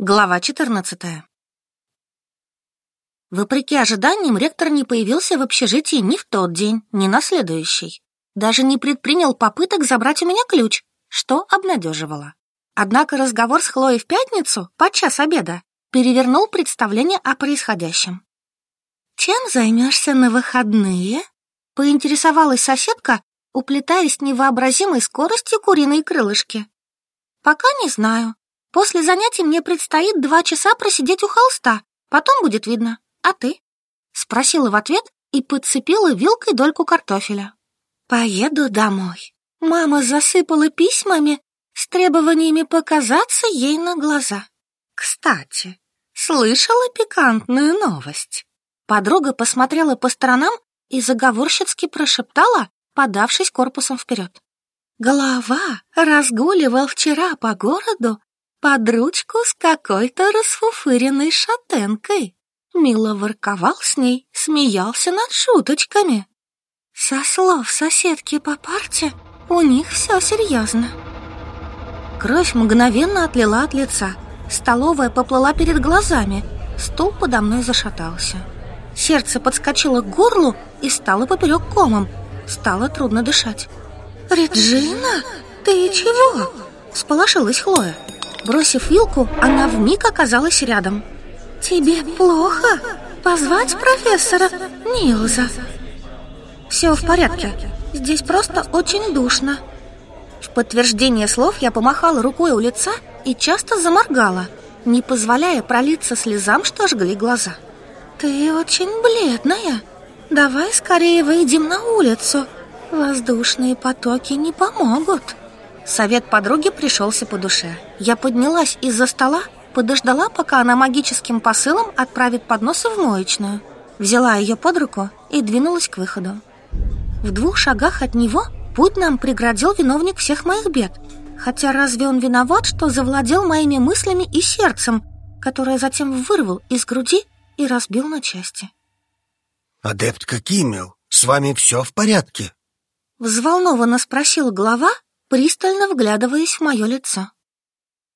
Глава 14. Вопреки ожиданиям, ректор не появился в общежитии ни в тот день, ни на следующий. Даже не предпринял попыток забрать у меня ключ, что обнадеживало. Однако разговор с Хлоей в пятницу, под час обеда, перевернул представление о происходящем. «Чем займешься на выходные?» — поинтересовалась соседка, уплетая с невообразимой скоростью куриные крылышки. «Пока не знаю», После занятий мне предстоит два часа просидеть у холста. Потом будет видно. А ты?» Спросила в ответ и подцепила вилкой дольку картофеля. «Поеду домой. Мама засыпала письмами с требованиями показаться ей на глаза. Кстати, слышала пикантную новость?» Подруга посмотрела по сторонам и заговорщицки прошептала, подавшись корпусом вперед. «Голова разгуливал вчера по городу под ручку с какой-то расфуфыренной шатенкой. Мило ворковал с ней, смеялся над шуточками. Со слов соседки по парте у них все серьезно. Кровь мгновенно отлила от лица. Столовая поплыла перед глазами. стул подо мной зашатался. Сердце подскочило к горлу и стало поперек комом. Стало трудно дышать. «Реджина, ты чего?» – сполошилась Хлоя. Бросив вилку, она в миг оказалась рядом. «Тебе плохо? Позвать профессора? Нилза!» «Все в порядке. Здесь просто очень душно». В подтверждение слов я помахала рукой у лица и часто заморгала, не позволяя пролиться слезам, что жгли глаза. «Ты очень бледная. Давай скорее выйдем на улицу. Воздушные потоки не помогут». Совет подруги пришелся по душе. Я поднялась из-за стола, подождала, пока она магическим посылом отправит подносы в моечную. Взяла ее под руку и двинулась к выходу. В двух шагах от него путь нам преградил виновник всех моих бед. Хотя разве он виноват, что завладел моими мыслями и сердцем, которое затем вырвал из груди и разбил на части? «Адепт Кимил, с вами все в порядке?» Взволнованно спросил глава, пристально вглядываясь в мое лицо.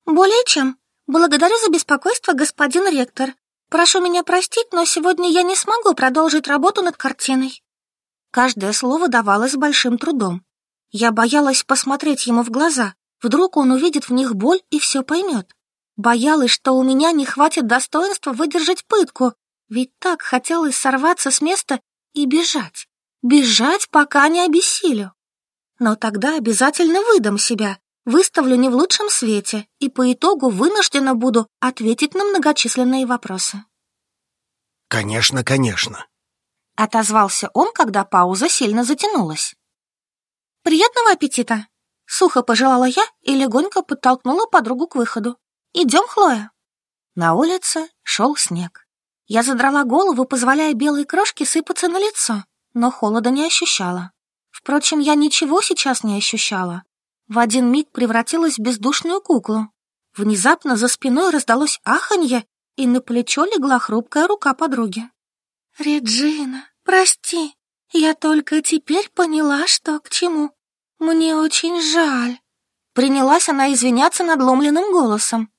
«Более чем. Благодарю за беспокойство, господин ректор. Прошу меня простить, но сегодня я не смогу продолжить работу над картиной». Каждое слово давалось с большим трудом. Я боялась посмотреть ему в глаза. Вдруг он увидит в них боль и все поймет. Боялась, что у меня не хватит достоинства выдержать пытку, ведь так хотелось сорваться с места и бежать. Бежать, пока не обессилю но тогда обязательно выдам себя, выставлю не в лучшем свете и по итогу вынуждена буду ответить на многочисленные вопросы. «Конечно, конечно», — отозвался он, когда пауза сильно затянулась. «Приятного аппетита!» — сухо пожелала я и легонько подтолкнула подругу к выходу. «Идем, Хлоя!» На улице шел снег. Я задрала голову, позволяя белой крошке сыпаться на лицо, но холода не ощущала. Впрочем, я ничего сейчас не ощущала. В один миг превратилась в бездушную куклу. Внезапно за спиной раздалось аханье, и на плечо легла хрупкая рука подруги. «Реджина, прости, я только теперь поняла, что к чему. Мне очень жаль». Принялась она извиняться надломленным голосом.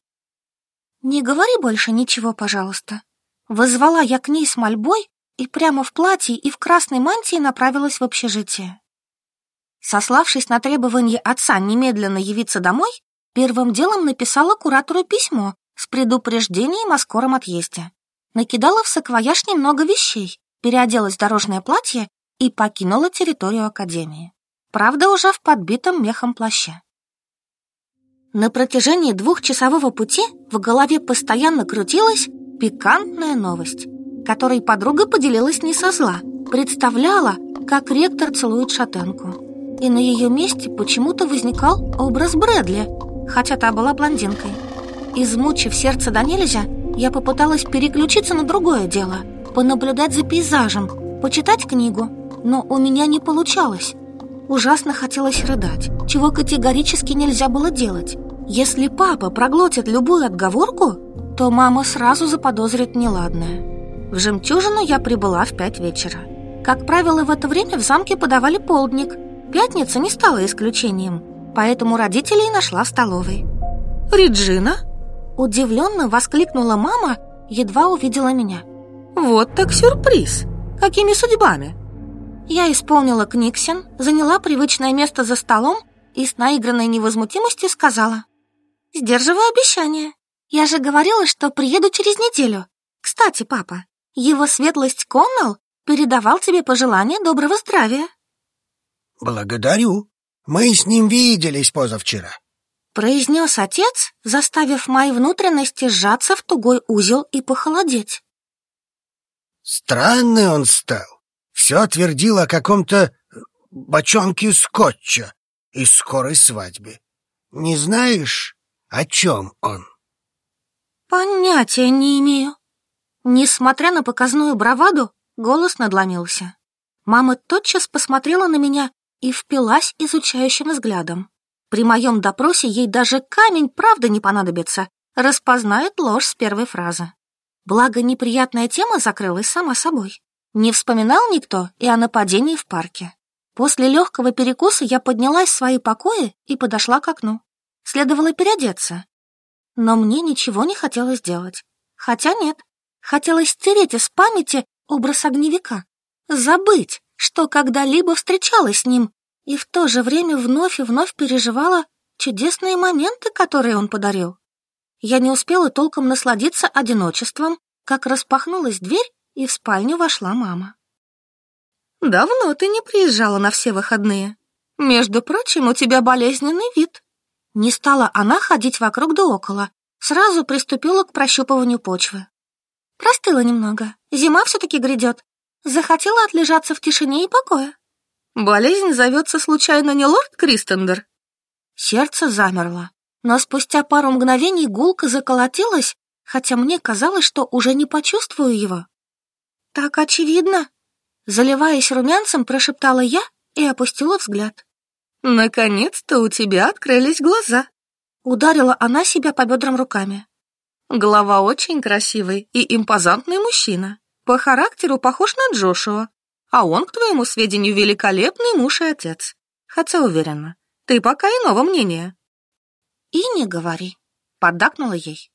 «Не говори больше ничего, пожалуйста». Вызвала я к ней с мольбой и прямо в платье и в красной мантии направилась в общежитие сославшись на требование отца немедленно явиться домой, первым делом написала куратору письмо с предупреждением о скором отъезде. Накидала в саквояж немного вещей, переоделась в дорожное платье и покинула территорию академии. Правда, уже в подбитом мехом плаще. На протяжении двухчасового пути в голове постоянно крутилась пикантная новость, которой подруга поделилась не со зла, представляла, как ректор целует шатенку. И на ее месте почему-то возникал образ Брэдли, хотя та была блондинкой. Измучив сердце до нельзя, я попыталась переключиться на другое дело, понаблюдать за пейзажем, почитать книгу, но у меня не получалось. Ужасно хотелось рыдать, чего категорически нельзя было делать. Если папа проглотит любую отговорку, то мама сразу заподозрит неладное. В жемчужину я прибыла в пять вечера. Как правило, в это время в замке подавали полдник – пятница не стала исключением, поэтому родителей нашла в столовой. «Реджина?» – удивленно воскликнула мама, едва увидела меня. «Вот так сюрприз! Какими судьбами?» Я исполнила книгсен, заняла привычное место за столом и с наигранной невозмутимостью сказала. «Сдерживаю обещание. Я же говорила, что приеду через неделю. Кстати, папа, его светлость Коннелл передавал тебе пожелание доброго здравия». «Благодарю. Мы с ним виделись позавчера», — произнес отец, заставив мои внутренности сжаться в тугой узел и похолодеть. Странный он стал. Все твердил о каком-то бочонке скотча и скорой свадьбе. Не знаешь, о чем он? Понятия не имею. Несмотря на показную браваду, голос надломился. Мама тотчас посмотрела на меня и впилась изучающим взглядом. При моем допросе ей даже камень правда не понадобится, распознает ложь с первой фразы. Благо, неприятная тема закрылась сама собой. Не вспоминал никто и о нападении в парке. После легкого перекуса я поднялась в свои покои и подошла к окну. Следовало переодеться. Но мне ничего не хотелось делать. Хотя нет, хотелось стереть из памяти образ огневика. Забыть, что когда-либо встречалась с ним и в то же время вновь и вновь переживала чудесные моменты, которые он подарил. Я не успела толком насладиться одиночеством, как распахнулась дверь, и в спальню вошла мама. «Давно ты не приезжала на все выходные. Между прочим, у тебя болезненный вид». Не стала она ходить вокруг да около, сразу приступила к прощупыванию почвы. «Простыла немного. Зима все-таки грядет захотела отлежаться в тишине и покое. Болезнь зовется случайно не лорд Кристендер? Сердце замерло, но спустя пару мгновений гулка заколотилась, хотя мне казалось, что уже не почувствую его. «Так очевидно!» Заливаясь румянцем, прошептала я и опустила взгляд. «Наконец-то у тебя открылись глаза!» Ударила она себя по бедрам руками. «Голова очень красивый и импозантный мужчина. По характеру похож на Джошуа, а он, к твоему сведению, великолепный муж и отец. Хотя уверена, ты пока иного мнения». «И не говори», — поддакнула ей.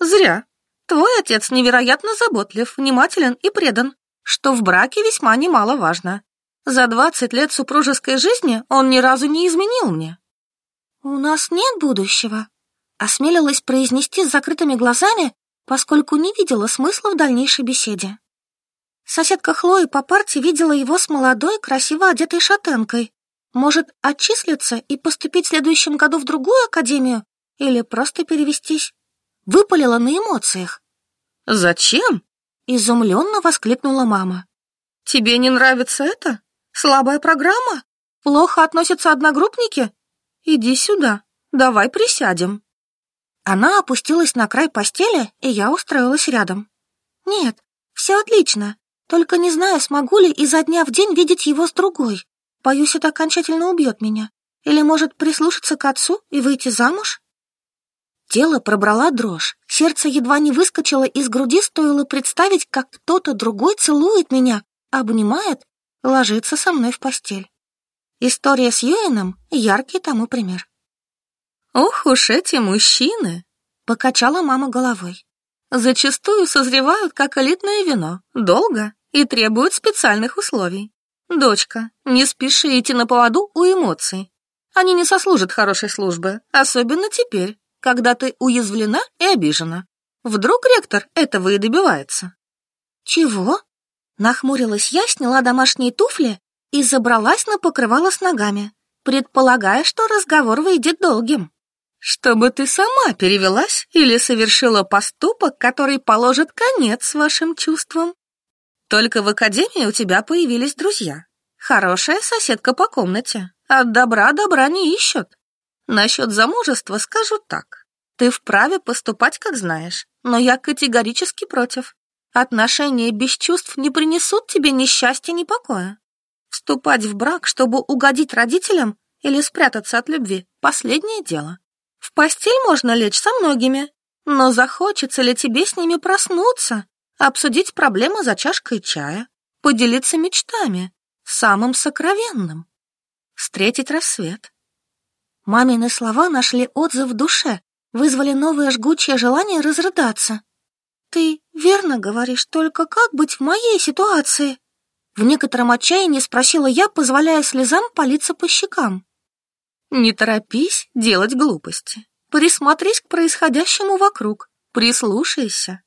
«Зря. Твой отец невероятно заботлив, внимателен и предан, что в браке весьма немаловажно. За двадцать лет супружеской жизни он ни разу не изменил мне». «У нас нет будущего», — осмелилась произнести с закрытыми глазами, поскольку не видела смысла в дальнейшей беседе. Соседка Хлои по парте видела его с молодой, красиво одетой шатенкой. Может, отчислиться и поступить в следующем году в другую академию? Или просто перевестись? Выпалила на эмоциях. «Зачем?» — изумленно воскликнула мама. «Тебе не нравится это? Слабая программа? Плохо относятся одногруппники? Иди сюда, давай присядем». Она опустилась на край постели, и я устроилась рядом. «Нет, все отлично. Только не знаю, смогу ли изо дня в день видеть его с другой. Боюсь, это окончательно убьет меня. Или, может, прислушаться к отцу и выйти замуж? Тело пробрала дрожь. Сердце едва не выскочило из груди, стоило представить, как кто-то другой целует меня, обнимает, ложится со мной в постель. История с Юэном — яркий тому пример. «Ох уж эти мужчины!» — покачала мама головой зачастую созревают как элитное вино, долго и требуют специальных условий. Дочка, не спеши идти на поводу у эмоций. Они не сослужат хорошей службы, особенно теперь, когда ты уязвлена и обижена. Вдруг ректор этого и добивается. Чего? Нахмурилась я, сняла домашние туфли и забралась на покрывало с ногами, предполагая, что разговор выйдет долгим чтобы ты сама перевелась или совершила поступок, который положит конец вашим чувствам. Только в академии у тебя появились друзья. Хорошая соседка по комнате. От добра добра не ищут. Насчет замужества скажу так. Ты вправе поступать, как знаешь, но я категорически против. Отношения без чувств не принесут тебе ни счастья, ни покоя. Вступать в брак, чтобы угодить родителям или спрятаться от любви – последнее дело. В постель можно лечь со многими, но захочется ли тебе с ними проснуться, обсудить проблемы за чашкой чая, поделиться мечтами, самым сокровенным, встретить рассвет? Мамины слова нашли отзыв в душе, вызвали новое жгучее желание разрыдаться. «Ты верно говоришь, только как быть в моей ситуации?» В некотором отчаянии спросила я, позволяя слезам палиться по щекам. Не торопись делать глупости. Присмотрись к происходящему вокруг. Прислушайся.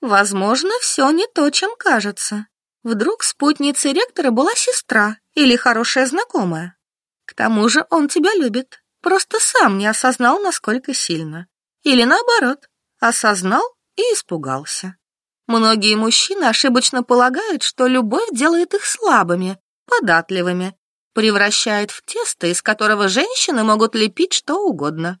Возможно, все не то, чем кажется. Вдруг спутницей ректора была сестра или хорошая знакомая. К тому же он тебя любит, просто сам не осознал, насколько сильно. Или наоборот, осознал и испугался. Многие мужчины ошибочно полагают, что любовь делает их слабыми, податливыми, превращает в тесто, из которого женщины могут лепить что угодно.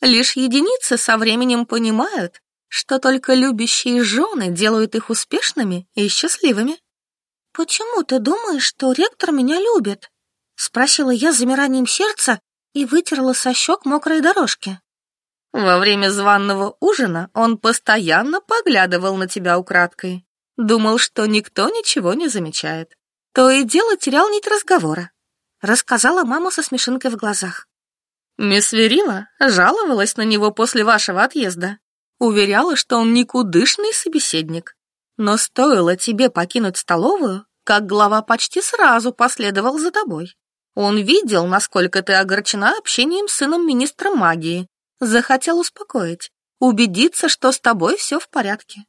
Лишь единицы со временем понимают, что только любящие жены делают их успешными и счастливыми. «Почему ты думаешь, что ректор меня любит?» — спросила я с замиранием сердца и вытерла со щек мокрые дорожки. «Во время званного ужина он постоянно поглядывал на тебя украдкой. Думал, что никто ничего не замечает. То и дело терял нить разговора рассказала мама со смешинкой в глазах. «Мисс Верила жаловалась на него после вашего отъезда. Уверяла, что он никудышный собеседник. Но стоило тебе покинуть столовую, как глава почти сразу последовал за тобой. Он видел, насколько ты огорчена общением с сыном министра магии, захотел успокоить, убедиться, что с тобой все в порядке.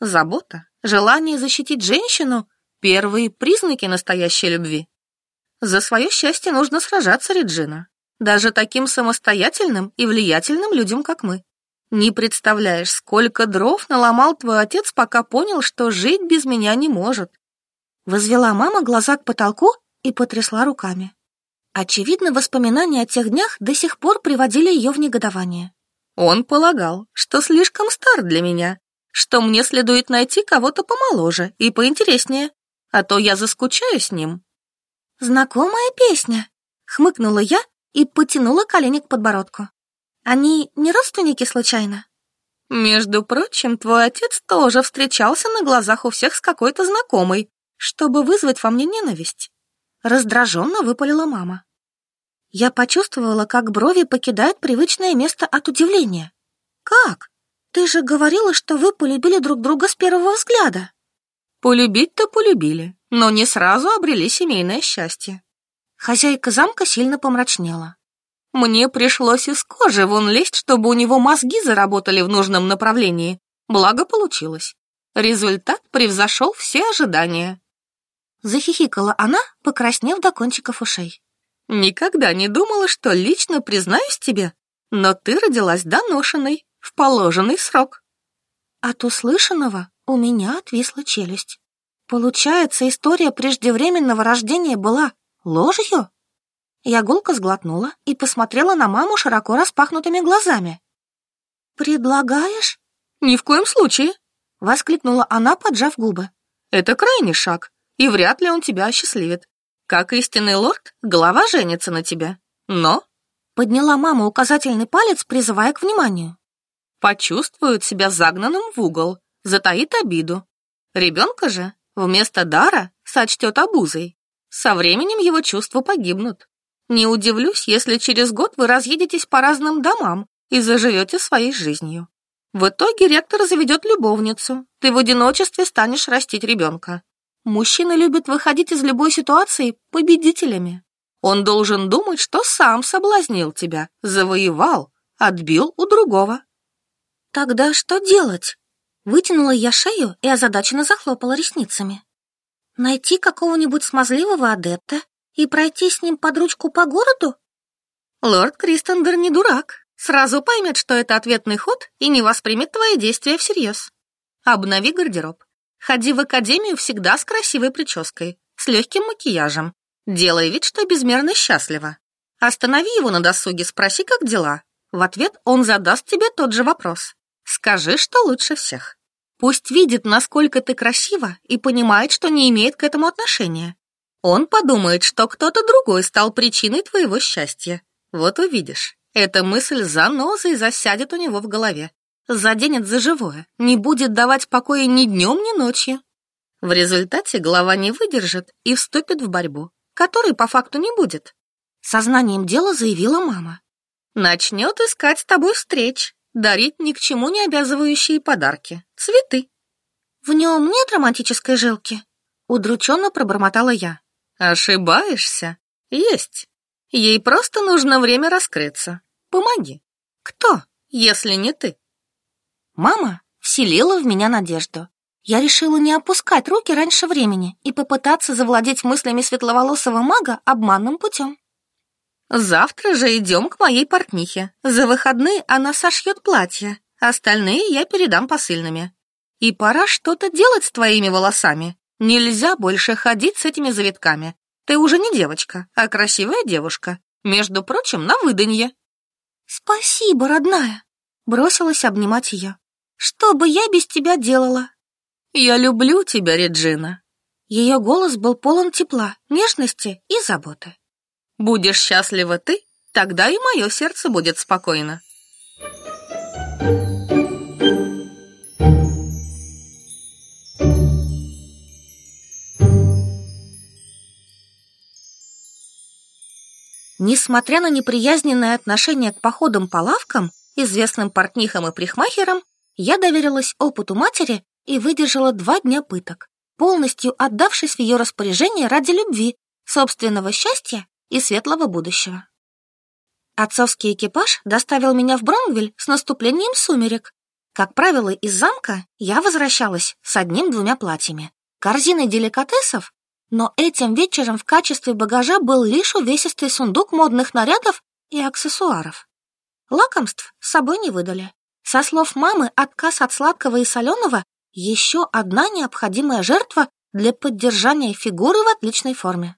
Забота, желание защитить женщину — первые признаки настоящей любви. За свое счастье нужно сражаться, Реджина. Даже таким самостоятельным и влиятельным людям, как мы. Не представляешь, сколько дров наломал твой отец, пока понял, что жить без меня не может. Возвела мама глаза к потолку и потрясла руками. Очевидно, воспоминания о тех днях до сих пор приводили ее в негодование. Он полагал, что слишком стар для меня, что мне следует найти кого-то помоложе и поинтереснее, а то я заскучаю с ним. «Знакомая песня!» — хмыкнула я и потянула колени к подбородку. «Они не родственники случайно?» «Между прочим, твой отец тоже встречался на глазах у всех с какой-то знакомой, чтобы вызвать во мне ненависть». Раздраженно выпалила мама. Я почувствовала, как брови покидают привычное место от удивления. «Как? Ты же говорила, что вы полюбили друг друга с первого взгляда». «Полюбить-то полюбили но не сразу обрели семейное счастье. Хозяйка замка сильно помрачнела. Мне пришлось из кожи вон лезть, чтобы у него мозги заработали в нужном направлении. Благо получилось. Результат превзошел все ожидания. Захихикала она, покраснев до кончиков ушей. «Никогда не думала, что лично признаюсь тебе, но ты родилась доношенной, в положенный срок». От услышанного у меня отвисла челюсть. Получается, история преждевременного рождения была ложью? Я гулко сглотнула и посмотрела на маму широко распахнутыми глазами. «Предлагаешь?» «Ни в коем случае!» — воскликнула она, поджав губы. «Это крайний шаг, и вряд ли он тебя осчастливит. Как истинный лорд, глава женится на тебя. Но...» Подняла мама указательный палец, призывая к вниманию. «Почувствует себя загнанным в угол, затаит обиду. Ребенка же Вместо дара сочтет обузой. Со временем его чувства погибнут. Не удивлюсь, если через год вы разъедетесь по разным домам и заживете своей жизнью. В итоге ректор заведет любовницу. Ты в одиночестве станешь растить ребенка. Мужчина любит выходить из любой ситуации победителями. Он должен думать, что сам соблазнил тебя, завоевал, отбил у другого. Тогда что делать? Вытянула я шею и озадаченно захлопала ресницами. Найти какого-нибудь смазливого адепта и пройти с ним под ручку по городу? Лорд Кристендер не дурак. Сразу поймет, что это ответный ход и не воспримет твои действия всерьез. Обнови гардероб. Ходи в академию всегда с красивой прической, с легким макияжем. Делай вид, что безмерно счастлива. Останови его на досуге, спроси, как дела. В ответ он задаст тебе тот же вопрос. Скажи, что лучше всех. Пусть видит, насколько ты красива, и понимает, что не имеет к этому отношения. Он подумает, что кто-то другой стал причиной твоего счастья. Вот увидишь, эта мысль занозой засядет у него в голове. Заденет за живое, не будет давать покоя ни днем, ни ночью. В результате голова не выдержит и вступит в борьбу, которой по факту не будет. Сознанием дела заявила мама. Начнет искать с тобой встреч, дарить ни к чему не обязывающие подарки, цветы. В нем нет романтической жилки, удрученно пробормотала я. Ошибаешься? Есть. Ей просто нужно время раскрыться. Помоги. Кто, если не ты? Мама вселила в меня надежду. Я решила не опускать руки раньше времени и попытаться завладеть мыслями светловолосого мага обманным путем. «Завтра же идем к моей портнихе. За выходные она сошьет платье, Остальные я передам посыльными. И пора что-то делать с твоими волосами. Нельзя больше ходить с этими завитками. Ты уже не девочка, а красивая девушка. Между прочим, на выданье». «Спасибо, родная!» — бросилась обнимать ее. «Что бы я без тебя делала?» «Я люблю тебя, Реджина!» Ее голос был полон тепла, нежности и заботы. «Будешь счастлива ты, тогда и мое сердце будет спокойно». Несмотря на неприязненное отношение к походам по лавкам, известным портнихам и прихмахерам, я доверилась опыту матери и выдержала два дня пыток, полностью отдавшись в ее распоряжение ради любви, собственного счастья и светлого будущего. Отцовский экипаж доставил меня в Бромвель с наступлением сумерек. Как правило, из замка я возвращалась с одним-двумя платьями, корзиной деликатесов но этим вечером в качестве багажа был лишь увесистый сундук модных нарядов и аксессуаров. Лакомств с собой не выдали. Со слов мамы, отказ от сладкого и соленого – еще одна необходимая жертва для поддержания фигуры в отличной форме.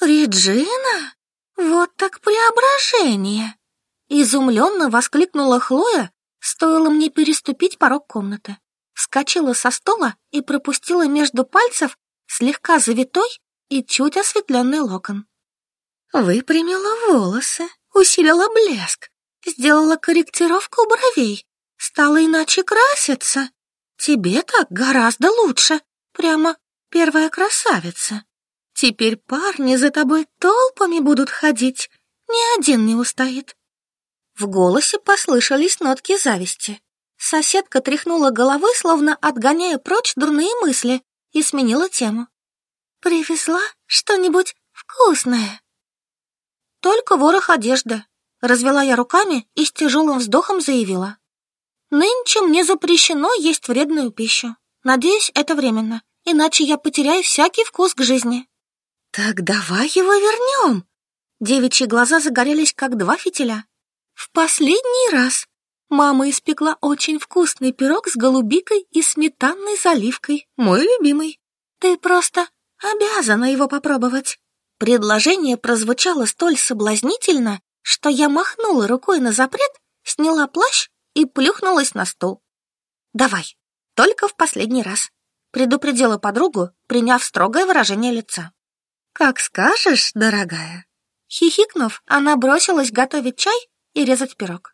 «Реджина? Вот так преображение!» Изумленно воскликнула Хлоя, стоило мне переступить порог комнаты. Вскочила со стола и пропустила между пальцев слегка завитой и чуть осветленный локон. Выпрямила волосы, усилила блеск, сделала корректировку бровей, стала иначе краситься. Тебе так гораздо лучше, прямо первая красавица. Теперь парни за тобой толпами будут ходить, ни один не устоит. В голосе послышались нотки зависти. Соседка тряхнула головой, словно отгоняя прочь дурные мысли, и сменила тему. «Привезла что-нибудь вкусное?» «Только ворох одежды», — развела я руками и с тяжелым вздохом заявила. «Нынче мне запрещено есть вредную пищу. Надеюсь, это временно, иначе я потеряю всякий вкус к жизни». «Так давай его вернем!» Девичьи глаза загорелись, как два фитиля. «В последний раз!» Мама испекла очень вкусный пирог с голубикой и сметанной заливкой, мой любимый. Ты просто обязана его попробовать». Предложение прозвучало столь соблазнительно, что я махнула рукой на запрет, сняла плащ и плюхнулась на стул. «Давай, только в последний раз», — предупредила подругу, приняв строгое выражение лица. «Как скажешь, дорогая». Хихикнув, она бросилась готовить чай и резать пирог.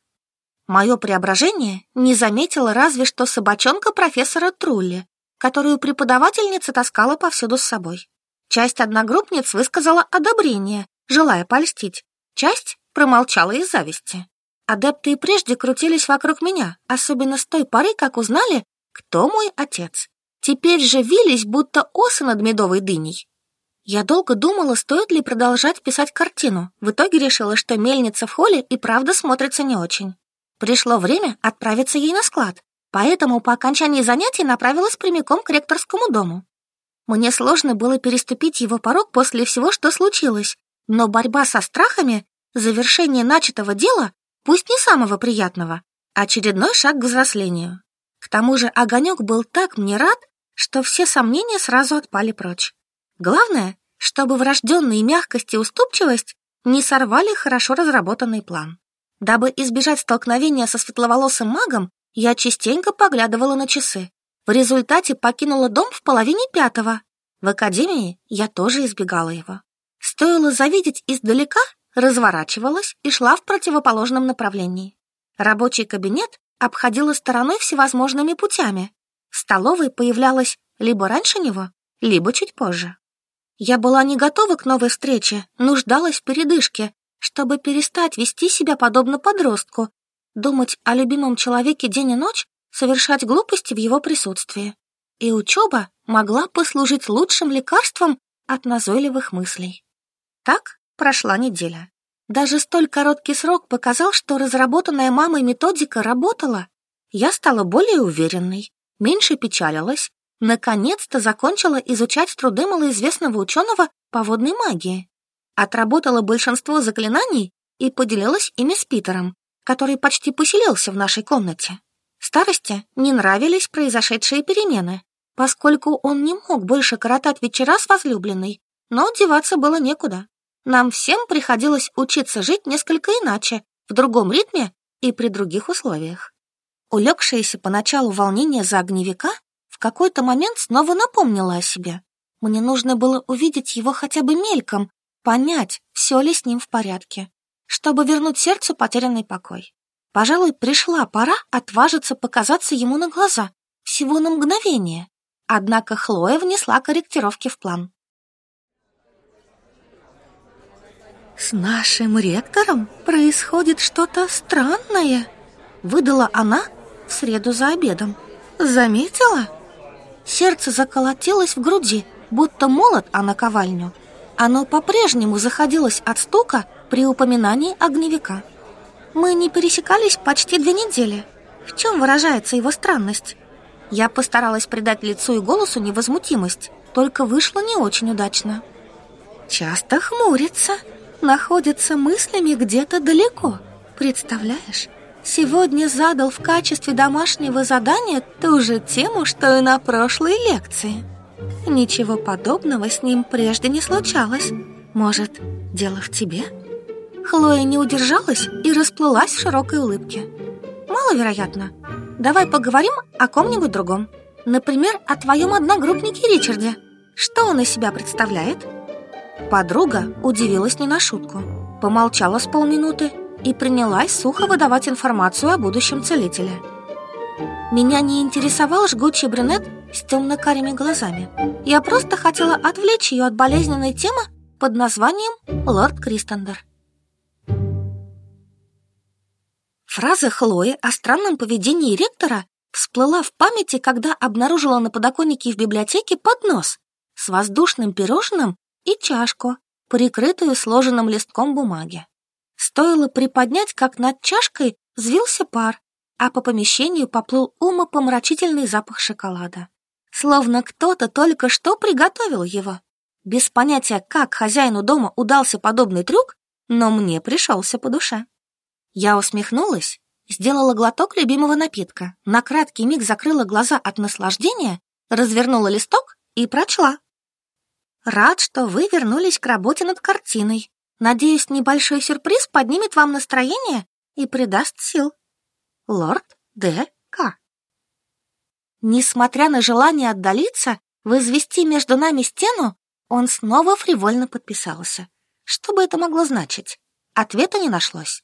Мое преображение не заметила разве что собачонка профессора Трулли, которую преподавательница таскала повсюду с собой. Часть одногруппниц высказала одобрение, желая польстить. Часть промолчала из зависти. Адепты и прежде крутились вокруг меня, особенно с той поры, как узнали, кто мой отец. Теперь же вились, будто осы над медовой дыней. Я долго думала, стоит ли продолжать писать картину. В итоге решила, что мельница в холле и правда смотрится не очень. Пришло время отправиться ей на склад, поэтому по окончании занятий направилась прямиком к ректорскому дому. Мне сложно было переступить его порог после всего, что случилось, но борьба со страхами, завершение начатого дела, пусть не самого приятного, очередной шаг к взрослению. К тому же огонек был так мне рад, что все сомнения сразу отпали прочь. Главное, чтобы врожденные мягкость и уступчивость не сорвали хорошо разработанный план. Дабы избежать столкновения со светловолосым магом, я частенько поглядывала на часы. В результате покинула дом в половине пятого. В академии я тоже избегала его. Стоило завидеть издалека, разворачивалась и шла в противоположном направлении. Рабочий кабинет обходила стороной всевозможными путями. В столовой появлялась либо раньше него, либо чуть позже. Я была не готова к новой встрече, нуждалась в передышке, чтобы перестать вести себя подобно подростку, думать о любимом человеке день и ночь, совершать глупости в его присутствии. И учеба могла послужить лучшим лекарством от назойливых мыслей. Так прошла неделя. Даже столь короткий срок показал, что разработанная мамой методика работала. Я стала более уверенной, меньше печалилась, наконец-то закончила изучать труды малоизвестного ученого по водной магии отработала большинство заклинаний и поделилась ими с Питером, который почти поселился в нашей комнате. Старости не нравились произошедшие перемены, поскольку он не мог больше коротать вечера с возлюбленной, но деваться было некуда. Нам всем приходилось учиться жить несколько иначе, в другом ритме и при других условиях. Улегшееся поначалу волнение за огневика в какой-то момент снова напомнило о себе. Мне нужно было увидеть его хотя бы мельком, понять, все ли с ним в порядке, чтобы вернуть сердцу потерянный покой. Пожалуй, пришла пора отважиться показаться ему на глаза, всего на мгновение. Однако Хлоя внесла корректировки в план. «С нашим ректором происходит что-то странное», — выдала она в среду за обедом. «Заметила?» Сердце заколотилось в груди, будто молот, а наковальню оно по-прежнему заходилось от стука при упоминании огневика. Мы не пересекались почти две недели. В чем выражается его странность? Я постаралась придать лицу и голосу невозмутимость, только вышло не очень удачно. Часто хмурится, находится мыслями где-то далеко. Представляешь, сегодня задал в качестве домашнего задания ту же тему, что и на прошлой лекции. Ничего подобного с ним прежде не случалось. Может, дело в тебе? Хлоя не удержалась и расплылась в широкой улыбке. Маловероятно. Давай поговорим о ком-нибудь другом. Например, о твоем одногруппнике Ричарде. Что он из себя представляет? Подруга удивилась не на шутку. Помолчала с полминуты и принялась сухо выдавать информацию о будущем целителе. Меня не интересовал жгучий брюнет с темно-карими глазами. Я просто хотела отвлечь ее от болезненной темы под названием «Лорд Кристендер». Фраза Хлои о странном поведении ректора всплыла в памяти, когда обнаружила на подоконнике в библиотеке поднос с воздушным пирожным и чашку, прикрытую сложенным листком бумаги. Стоило приподнять, как над чашкой взвился пар, а по помещению поплыл умопомрачительный запах шоколада словно кто-то только что приготовил его. Без понятия, как хозяину дома удался подобный трюк, но мне пришелся по душе. Я усмехнулась, сделала глоток любимого напитка, на краткий миг закрыла глаза от наслаждения, развернула листок и прочла. «Рад, что вы вернулись к работе над картиной. Надеюсь, небольшой сюрприз поднимет вам настроение и придаст сил. Лорд Д. К. Несмотря на желание отдалиться, возвести между нами стену, он снова фривольно подписался. Что бы это могло значить? Ответа не нашлось.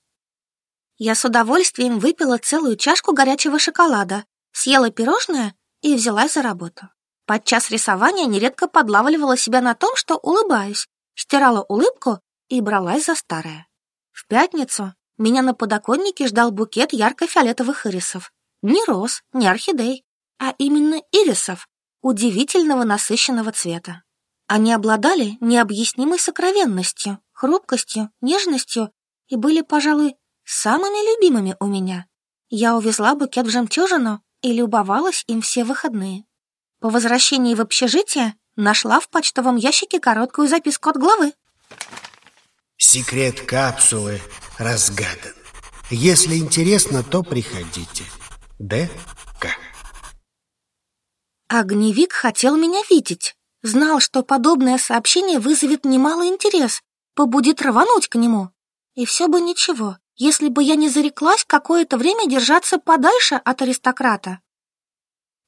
Я с удовольствием выпила целую чашку горячего шоколада, съела пирожное и взялась за работу. Подчас рисования нередко подлавливала себя на том, что улыбаюсь, стирала улыбку и бралась за старое. В пятницу меня на подоконнике ждал букет ярко-фиолетовых ирисов. Ни роз, ни орхидей, а именно ирисов, удивительного насыщенного цвета. Они обладали необъяснимой сокровенностью, хрупкостью, нежностью и были, пожалуй, самыми любимыми у меня. Я увезла букет в жемчужину и любовалась им все выходные. По возвращении в общежитие нашла в почтовом ящике короткую записку от главы. Секрет капсулы разгадан. Если интересно, то приходите. Д. Огневик хотел меня видеть. Знал, что подобное сообщение вызовет немалый интерес, побудит рвануть к нему. И все бы ничего, если бы я не зареклась какое-то время держаться подальше от аристократа.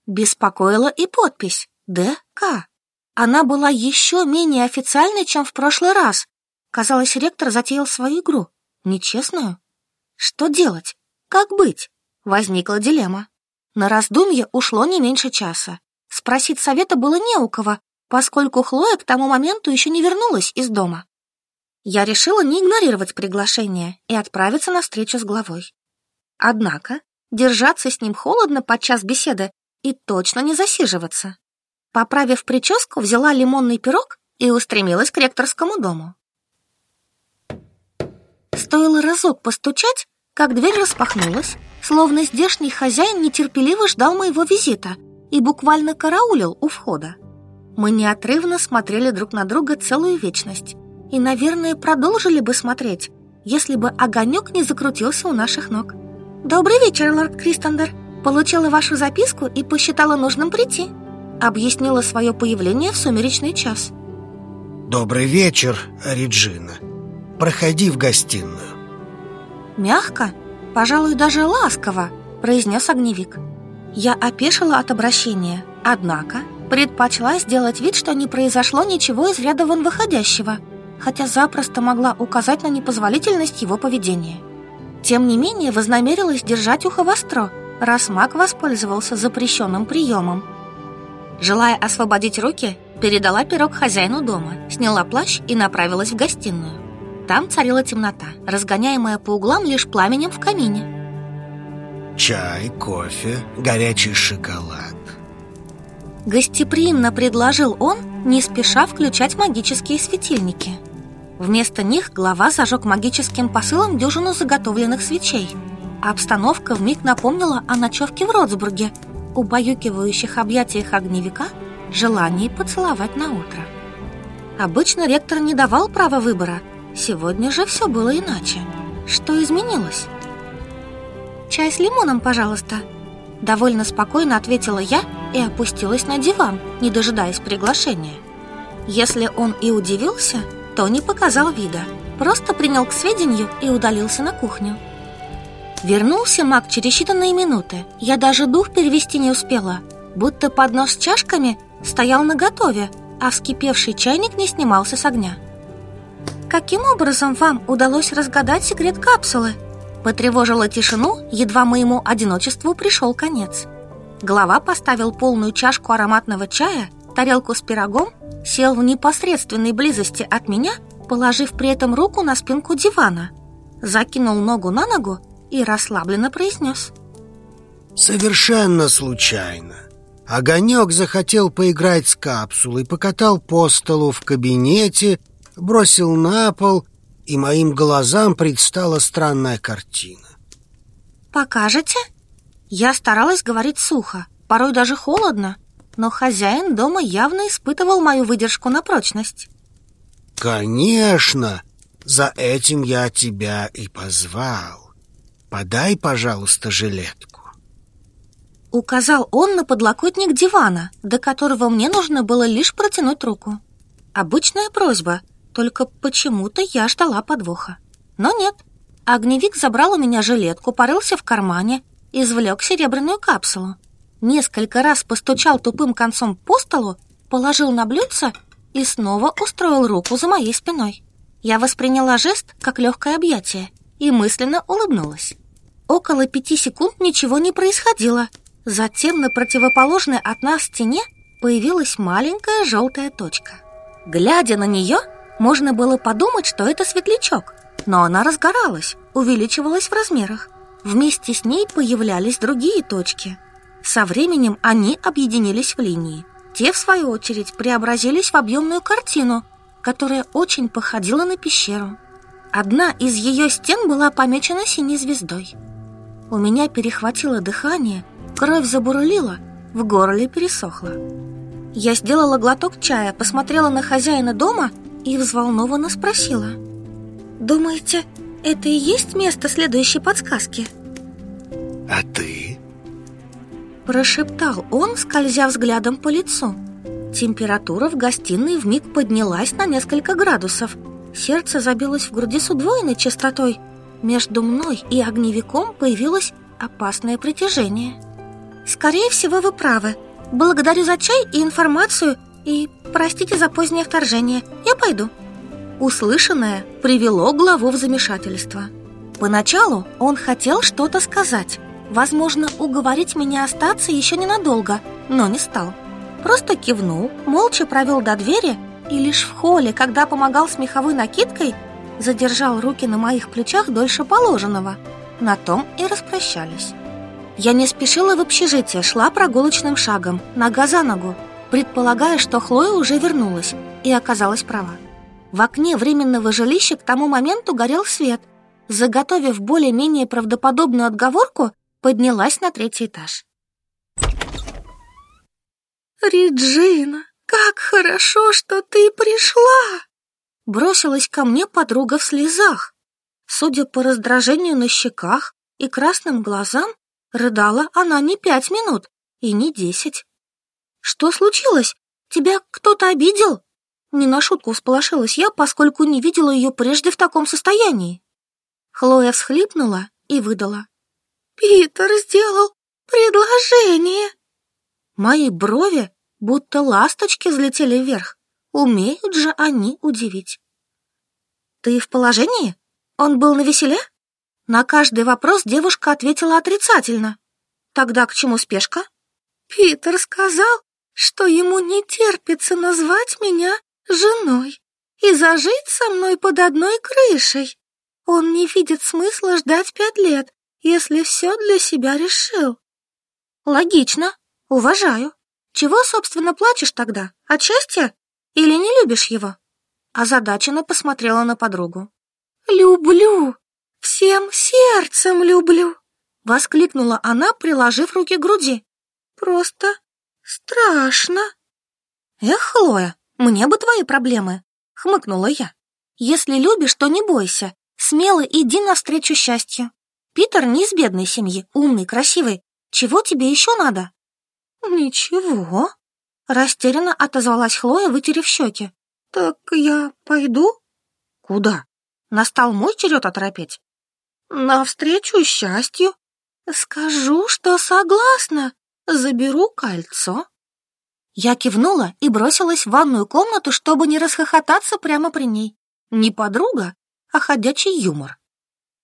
Беспокоила и подпись «ДК». Она была еще менее официальной, чем в прошлый раз. Казалось, ректор затеял свою игру. Нечестную. Что делать? Как быть? Возникла дилемма. На раздумье ушло не меньше часа. Спросить совета было не у кого, поскольку Хлоя к тому моменту еще не вернулась из дома. Я решила не игнорировать приглашение и отправиться на встречу с главой. Однако держаться с ним холодно под час беседы и точно не засиживаться. Поправив прическу, взяла лимонный пирог и устремилась к ректорскому дому. Стоило разок постучать, как дверь распахнулась, словно здешний хозяин нетерпеливо ждал моего визита — и буквально караулил у входа. Мы неотрывно смотрели друг на друга целую вечность и, наверное, продолжили бы смотреть, если бы огонек не закрутился у наших ног. «Добрый вечер, лорд Кристендер. Получила вашу записку и посчитала нужным прийти», объяснила свое появление в сумеречный час. «Добрый вечер, Реджина. Проходи в гостиную». Мягко, пожалуй, даже ласково, произнес огневик. Я опешила от обращения, однако предпочла сделать вид, что не произошло ничего из ряда вон выходящего, хотя запросто могла указать на непозволительность его поведения. Тем не менее, вознамерилась держать ухо востро, раз маг воспользовался запрещенным приемом. Желая освободить руки, передала пирог хозяину дома, сняла плащ и направилась в гостиную. Там царила темнота, разгоняемая по углам лишь пламенем в камине – Чай, кофе, горячий шоколад. Гостеприимно предложил он, не спеша включать магические светильники. Вместо них глава зажег магическим посылом дюжину заготовленных свечей. Обстановка в миг напомнила о ночевке в Ротсбурге, убаюкивающих объятиях огневика, желании поцеловать на утро. Обычно ректор не давал права выбора, сегодня же все было иначе. Что изменилось? чай с лимоном, пожалуйста!» Довольно спокойно ответила я и опустилась на диван, не дожидаясь приглашения. Если он и удивился, то не показал вида, просто принял к сведению и удалился на кухню. Вернулся маг через считанные минуты. Я даже дух перевести не успела. Будто поднос с чашками стоял на готове, а вскипевший чайник не снимался с огня. «Каким образом вам удалось разгадать секрет капсулы?» Потревожила тишину, едва моему одиночеству пришел конец. Глава поставил полную чашку ароматного чая, тарелку с пирогом, сел в непосредственной близости от меня, положив при этом руку на спинку дивана, закинул ногу на ногу и расслабленно произнес. «Совершенно случайно. Огонек захотел поиграть с капсулой, покатал по столу в кабинете, бросил на пол — и моим глазам предстала странная картина. «Покажете?» Я старалась говорить сухо, порой даже холодно, но хозяин дома явно испытывал мою выдержку на прочность. «Конечно! За этим я тебя и позвал. Подай, пожалуйста, жилетку». Указал он на подлокотник дивана, до которого мне нужно было лишь протянуть руку. Обычная просьба — только почему-то я ждала подвоха. Но нет. Огневик забрал у меня жилетку, порылся в кармане, извлек серебряную капсулу. Несколько раз постучал тупым концом по столу, положил на блюдце и снова устроил руку за моей спиной. Я восприняла жест как легкое объятие и мысленно улыбнулась. Около пяти секунд ничего не происходило. Затем на противоположной от нас стене появилась маленькая желтая точка. Глядя на нее, можно было подумать, что это светлячок, но она разгоралась, увеличивалась в размерах. Вместе с ней появлялись другие точки. Со временем они объединились в линии. Те, в свою очередь, преобразились в объемную картину, которая очень походила на пещеру. Одна из ее стен была помечена синей звездой. У меня перехватило дыхание, кровь забурлила, в горле пересохла. Я сделала глоток чая, посмотрела на хозяина дома – и взволнованно спросила. «Думаете, это и есть место следующей подсказки?» «А ты?» Прошептал он, скользя взглядом по лицу. Температура в гостиной вмиг поднялась на несколько градусов. Сердце забилось в груди с удвоенной частотой. Между мной и огневиком появилось опасное притяжение. «Скорее всего, вы правы. Благодарю за чай и информацию, и простите за позднее вторжение, я пойду. Услышанное привело главу в замешательство. Поначалу он хотел что-то сказать. Возможно, уговорить меня остаться еще ненадолго, но не стал. Просто кивнул, молча провел до двери и лишь в холле, когда помогал с меховой накидкой, задержал руки на моих плечах дольше положенного. На том и распрощались. Я не спешила в общежитие, шла прогулочным шагом, нога за ногу, предполагая, что Хлоя уже вернулась и оказалась права. В окне временного жилища к тому моменту горел свет. Заготовив более-менее правдоподобную отговорку, поднялась на третий этаж. «Реджина, как хорошо, что ты пришла!» Бросилась ко мне подруга в слезах. Судя по раздражению на щеках и красным глазам, рыдала она не пять минут и не десять. Что случилось? Тебя кто-то обидел? Не на шутку всполошилась я, поскольку не видела ее прежде в таком состоянии. Хлоя всхлипнула и выдала. «Питер сделал предложение!» Мои брови будто ласточки взлетели вверх. Умеют же они удивить. «Ты в положении? Он был на веселе?» На каждый вопрос девушка ответила отрицательно. «Тогда к чему спешка?» «Питер сказал, что ему не терпится назвать меня женой и зажить со мной под одной крышей. Он не видит смысла ждать пять лет, если все для себя решил. Логично, уважаю. Чего, собственно, плачешь тогда? От счастья? Или не любишь его? Озадаченно посмотрела на подругу. «Люблю! Всем сердцем люблю!» Воскликнула она, приложив руки к груди. «Просто Страшно. Эх, Хлоя, мне бы твои проблемы, хмыкнула я. Если любишь, то не бойся. Смело иди навстречу счастью. Питер не из бедной семьи, умный, красивый. Чего тебе еще надо? Ничего. Растерянно отозвалась Хлоя, вытерев щеки. Так я пойду? Куда? Настал мой черед оторопеть. Навстречу счастью. Скажу, что согласна заберу кольцо?» Я кивнула и бросилась в ванную комнату, чтобы не расхохотаться прямо при ней. Не подруга, а ходячий юмор.